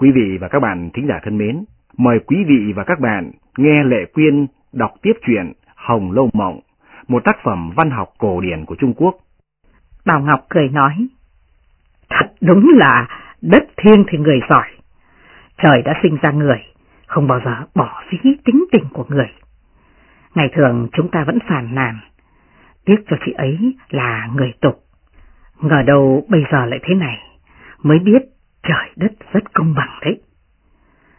Quý vị và các bạn thính giả thân mến, mời quý vị và các bạn nghe Lệ Quyên đọc tiếp truyện Hồng Lâu Mộng, một tác phẩm văn học cổ điển của Trung Quốc. Bảo Ngọc cười nói, thật đúng là đất thiên thì người giỏi. Trời đã sinh ra người, không bao giờ bỏ phí tính tình của người. Ngày thường chúng ta vẫn phản nàn, tiếc cho chị ấy là người tục. Ngờ đâu bây giờ lại thế này, mới biết trời đất rất công bằng đấy.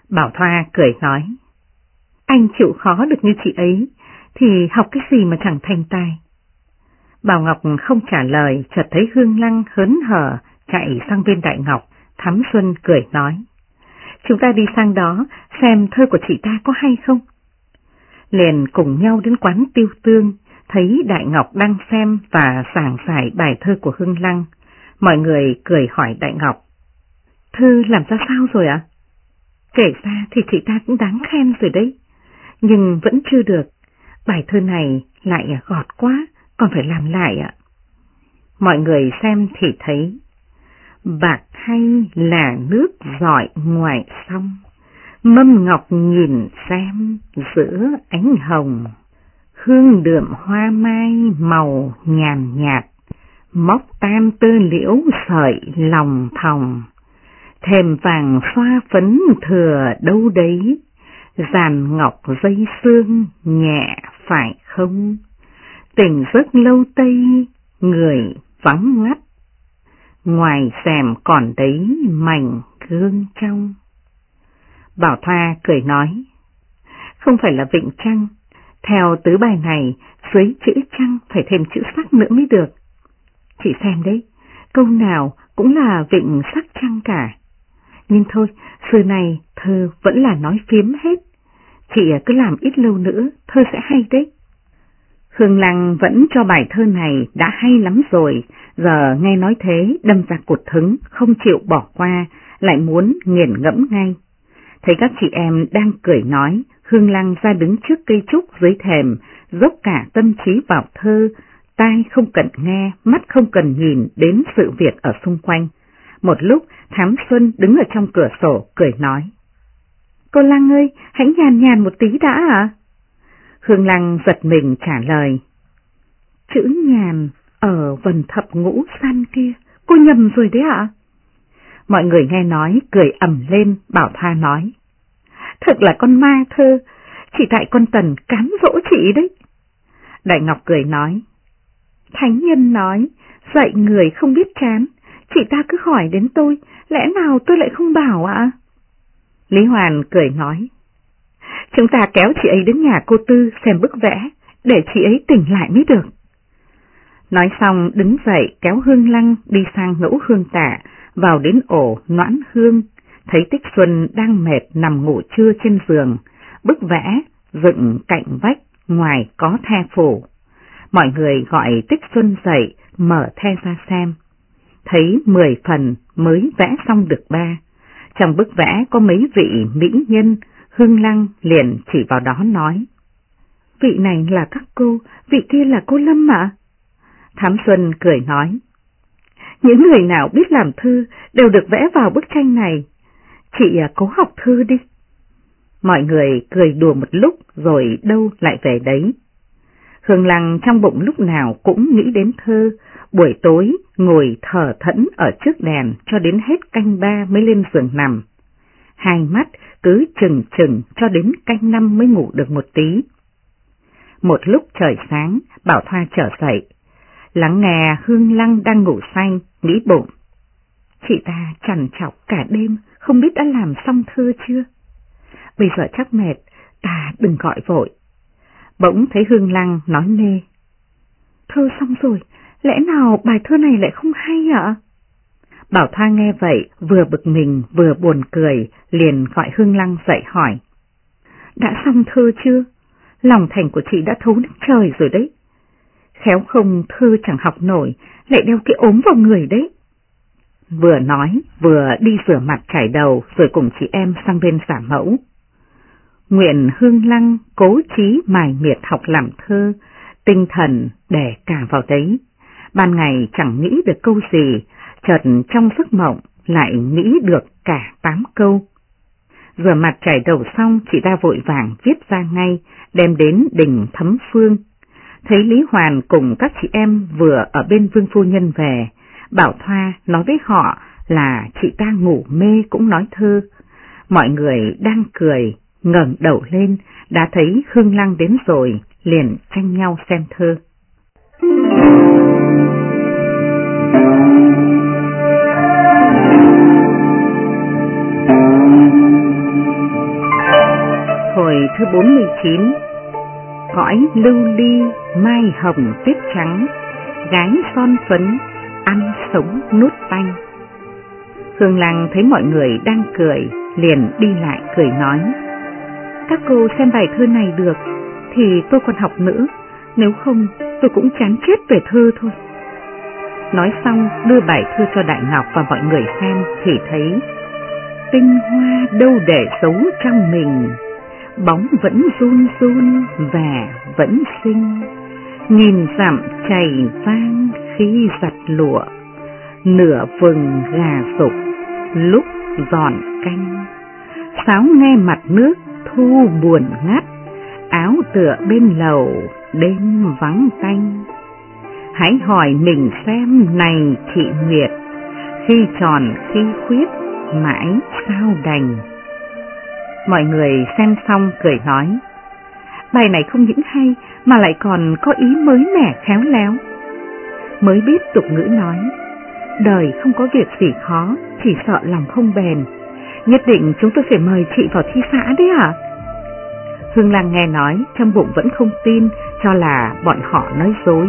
Bảo Thoa cười nói, anh chịu khó được như chị ấy, thì học cái gì mà chẳng thành tài. Bảo Ngọc không trả lời, chợt thấy Hương Lăng hớn hở chạy sang bên Đại Ngọc, Thắm Xuân cười nói. Chúng ta đi sang đó xem thơ của chị ta có hay không? Liền cùng nhau đến quán tiêu tương, thấy Đại Ngọc đang xem và sảng sải bài thơ của Hương Lăng. Mọi người cười hỏi Đại Ngọc. Thư làm ra sao rồi ạ? Kể ra thì chị ta cũng đáng khen rồi đấy, nhưng vẫn chưa được. Bài thơ này lại gọt quá, còn phải làm lại ạ. Mọi người xem thì thấy, bạc hay là nước giỏi ngoài sông, mâm ngọc nhìn xem giữa ánh hồng, hương đượm hoa mai màu nhàn nhạt, móc tam tơ liễu sợi lòng thòng, thềm vàng xoa phấn thừa đâu đấy, giàn ngọc dây xương nhẹ phải không? Tỉnh giấc lâu tây, người vắng ngắt, ngoài xèm còn đấy mảnh gương trong. Bảo Thoa cười nói, không phải là vịnh trăng, theo tứ bài này, dưới chữ trăng phải thêm chữ sắc nữa mới được. Chị xem đấy, câu nào cũng là vịnh sắc trăng cả. Nhưng thôi, xưa này thơ vẫn là nói phiếm hết. Chị cứ làm ít lâu nữa, thơ sẽ hay đấy. Hương Lăng vẫn cho bài thơ này đã hay lắm rồi, giờ nghe nói thế đâm ra cột thứng, không chịu bỏ qua, lại muốn nghiền ngẫm ngay. Thấy các chị em đang cười nói, Hương Lăng ra đứng trước cây trúc dưới thềm, dốc cả tâm trí vào thơ, tai không cần nghe, mắt không cần nhìn đến sự việc ở xung quanh. Một lúc, Thám Xuân đứng ở trong cửa sổ, cười nói. Cô Lăng ơi, hãy nhàn nhàn một tí đã à? Hương Lăng giật mình trả lời. Chữ nhàn ở vần thập ngũ san kia, cô nhầm rồi đấy ạ. Mọi người nghe nói, cười ẩm lên, bảo Tha nói. Thật là con ma thơ, chỉ tại con Tần cám dỗ chị đấy. Đại Ngọc cười nói. Thánh nhân nói, dạy người không biết chán, chị ta cứ hỏi đến tôi, lẽ nào tôi lại không bảo ạ? Lý Hoàn cười nói. Chúng ta kéo chị ấy đến nhà cô Tư xem bức vẽ, để chị ấy tỉnh lại mới được. Nói xong đứng dậy kéo hương lăng đi sang ngẫu hương tạ, vào đến ổ noãn hương, thấy Tích Xuân đang mệt nằm ngủ trưa trên giường, bức vẽ dựng cạnh vách, ngoài có the phủ. Mọi người gọi Tích Xuân dậy, mở the ra xem. Thấy mười phần mới vẽ xong được ba. Trong bức vẽ có mấy vị mỹ nhân, Hương Lăng liền chỉ vào đó nói. Vị này là các cô, vị kia là cô Lâm ạ. Thám Xuân cười nói. Những người nào biết làm thư đều được vẽ vào bức tranh này. Chị à, cố học thư đi. Mọi người cười đùa một lúc rồi đâu lại về đấy. Hương Lăng trong bụng lúc nào cũng nghĩ đến thơ, buổi tối ngồi thở thẫn ở trước đèn cho đến hết canh ba mới lên giường nằm. Hai mắt cứ chừng chừng cho đến canh năm mới ngủ được một tí. Một lúc trời sáng, Bảo Thoa trở dậy, lắng nghe Hương Lăng đang ngủ say, nghĩ bụng. Chị ta chằn chọc cả đêm, không biết đã làm xong thơ chưa? Bây giờ chắc mệt, ta đừng gọi vội. Bỗng thấy Hương Lăng nói mê. Thơ xong rồi, lẽ nào bài thơ này lại không hay ạ? Bảo Thoa nghe vậy, vừa bực mình vừa buồn cười, liền gọi Hương Lăng dậy hỏi. Đã xong thơ chưa? Lòng thành của chị đã thấu nước trời rồi đấy. Khéo không thơ chẳng học nổi, lại đeo cái ốm vào người đấy. Vừa nói, vừa đi rửa mặt chải đầu rồi cùng chị em sang bên giả mẫu. Nguyện Hương Lăng cố chí mài miệt học làm thơ, tinh thần để cả vào đấy. Ban ngày chẳng nghĩ được câu gì, chợt trong giấc mộng lại nghĩ được cả tám câu. Rửa mặt chảy đầu xong, chị ta vội vàng viết ra ngay, đem đến đỉnh thấm phương. Thấy Lý Hoàn cùng các chị em vừa ở bên Vương Phu Nhân về, Bảo Thoa nói với họ là chị ta ngủ mê cũng nói thơ. Mọi người đang cười, ngẩng đầu lên, đã thấy Hương Lăng đến rồi, liền tranh nhau xem thơ. Hồi thứ 49 Cõi lưu ly, mai hồng tuyết trắng, gái son phấn, ăn sống nút tanh. Hương Lăng thấy mọi người đang cười, liền đi lại cười nói. Các cô xem bài thơ này được, thì tôi còn học nữa, nếu không tôi cũng chán chết về thơ thôi. Nói xong đưa bài thơ cho Đại Ngọc và mọi người xem thì thấy tinh hoa đâu để giấu trong mình, bóng vẫn run run và vẫn xinh, nhìn giảm chảy vang khi giặt lụa, nửa vừng gà sục lúc giòn canh, sáo nghe mặt nước thu buồn ngắt, áo tựa bên lầu đêm vắng tanh. Hãy hỏi mình xem này thị Nguyệt, khi tròn khi khuyết mãi sao đành. Mọi người xem xong cười nói, bài này không những hay mà lại còn có ý mới mẻ khéo léo. Mới biết tục ngữ nói, đời không có việc gì khó, chỉ sợ lòng không bền. Nhất định chúng tôi phải mời chị vào thi xã đấy à? Hương Lan nghe nói, trong bụng vẫn không tin, cho là bọn họ nói dối,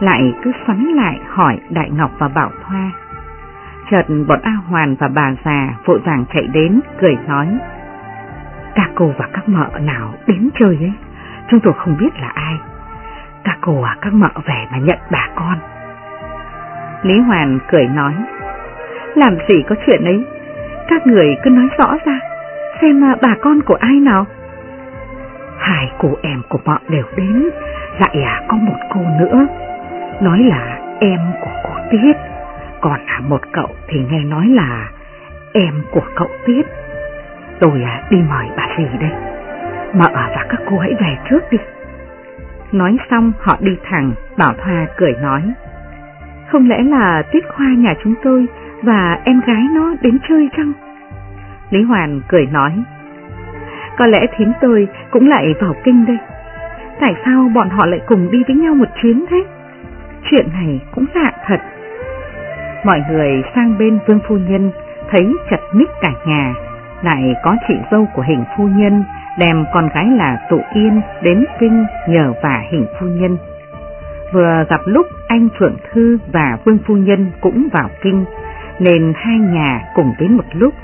lại cứ xoắn lại hỏi Đại Ngọc và Bảo Thoa. Chợt bọn A Hoàn và bà già vội vàng chạy đến, cười nói. Các cô và các mợ nào đến chơi ấy, chúng tôi không biết là ai. Các cô và các mợ về mà nhận bà con. Lý Hoàn cười nói, làm gì có chuyện ấy, các người cứ nói rõ ra, xem à, bà con của ai nào. Hai cô em của bọn đều đến, lại à có một cô nữa, nói là em của cô Tiết, còn à một cậu thì nghe nói là em của cậu Tiết. Tôi à đi mời bà gì đây, mà ở và các cô hãy về trước đi. Nói xong họ đi thẳng, Bảo Thoa cười nói. Không lẽ là Tiết Khoa nhà chúng tôi và em gái nó đến chơi chăng? Lý Hoàn cười nói. Có lẽ thím tôi cũng lại vào kinh đây. Tại sao bọn họ lại cùng đi với nhau một chuyến thế? Chuyện này cũng lạ thật. Mọi người sang bên Vương Phu Nhân thấy chật ních cả nhà, lại có chị dâu của hình phu nhân đem con gái là Tụ Yên đến kinh nhờ vả hình phu nhân. Vừa gặp lúc anh Phượng Thư và Vương Phu Nhân cũng vào kinh, nên hai nhà cùng đến một lúc.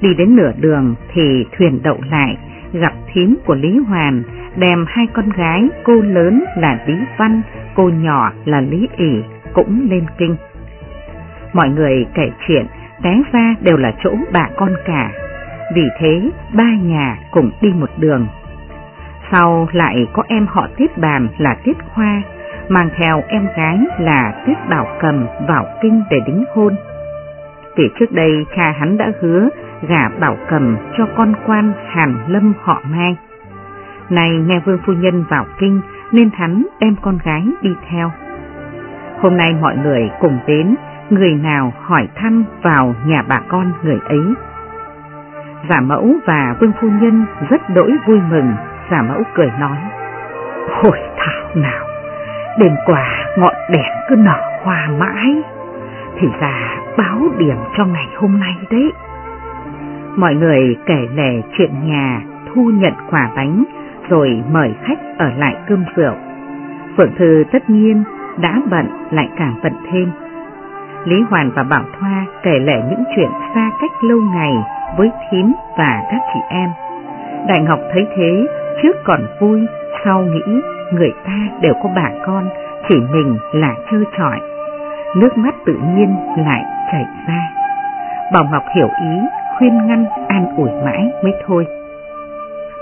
Đi đến nửa đường thì thuyền đậu lại, gặp thím của Lý Hoàn, đem hai con gái, cô lớn là Lý Văn, cô nhỏ là Lý ỉ cũng lên kinh. Mọi người kể chuyện, té ra đều là chỗ bà con cả, vì thế ba nhà cùng đi một đường. Sau lại có em họ Tiết Bàn là Tiết Khoa, mang theo em gái là Tiết Bảo Cầm vào kinh để đính hôn. Kể trước đây cha hắn đã hứa gả Bảo Cầm cho con quan Hàn Lâm họ Mai. Này nghe Vương Phu Nhân vào kinh nên hắn đem con gái đi theo. Hôm nay mọi người cùng đến, người nào hỏi thăm vào nhà bà con người ấy. Giả mẫu và Vương Phu Nhân rất đỗi vui mừng, giả mẫu cười nói. Hồi thảo nào, đêm qua ngọn đèn cứ nở hoa mãi, thì ra báo điểm cho ngày hôm nay đấy. Mọi người kể lể chuyện nhà, thu nhận quả bánh, rồi mời khách ở lại cơm rượu. Phượng Thư tất nhiên đã bận lại càng bận thêm. Lý Hoàn và Bảo Thoa kể lể những chuyện xa cách lâu ngày với thím và các chị em. Đại Ngọc thấy thế, trước còn vui, sau nghĩ người ta đều có bà con, chỉ mình là trơ trọi. Nước mắt tự nhiên lại chảy ra. Bảo Ngọc hiểu ý, khuyên ngăn an ủi mãi mới thôi.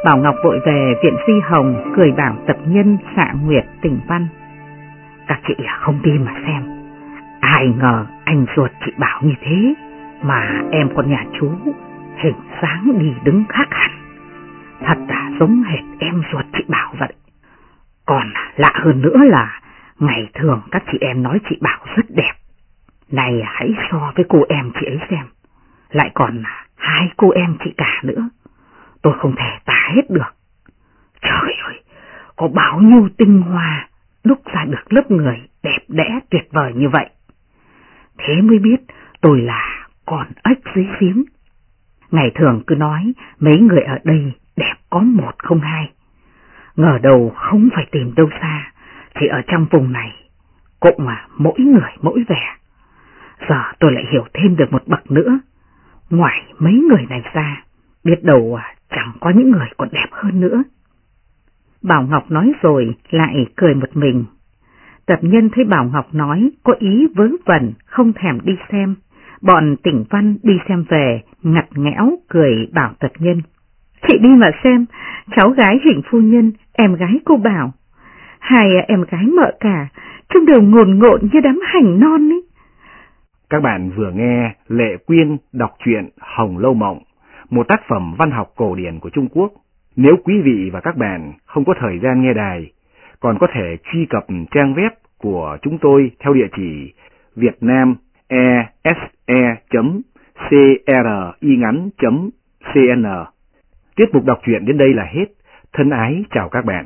Bảo Ngọc vội về viện Di Hồng cười bảo tập nhân xạ nguyệt tình văn. Các chị không tin mà xem, ai ngờ anh ruột chị Bảo như thế mà em con nhà chú hình dáng đi đứng khác hẳn. Thật là giống hệt em ruột chị Bảo vậy. Còn lạ hơn nữa là ngày thường các chị em nói chị Bảo rất đẹp. Này hãy so với cô em chị ấy xem. Lại còn hai cô em chị cả nữa. Tôi không thể tả hết được. Trời ơi, có bao nhiêu tinh hoa đúc ra được lớp người đẹp đẽ tuyệt vời như vậy. Thế mới biết tôi là con ếch dưới giếng. Ngày thường cứ nói mấy người ở đây đẹp có một không hai. Ngờ đầu không phải tìm đâu xa, thì ở trong vùng này, cũng mà mỗi người mỗi vẻ. Giờ tôi lại hiểu thêm được một bậc nữa. Ngoài mấy người này ra, biết đầu à, chẳng có những người còn đẹp hơn nữa. Bảo Ngọc nói rồi lại cười một mình. Tập nhân thấy Bảo Ngọc nói có ý vớ vẩn không thèm đi xem. Bọn tỉnh văn đi xem về, ngặt ngẽo cười bảo tập nhân. Chị đi mà xem, cháu gái hình phu nhân, em gái cô Bảo. Hai à em gái mợ cả, trông đều ngồn ngộn như đám hành non ấy. Các bạn vừa nghe Lệ Quyên đọc truyện Hồng Lâu Mộng, một tác phẩm văn học cổ điển của Trung Quốc. Nếu quý vị và các bạn không có thời gian nghe đài, còn có thể truy cập trang web của chúng tôi theo địa chỉ vietnamese.cringắn.cn. Tiết mục đọc truyện đến đây là hết. Thân ái chào các bạn.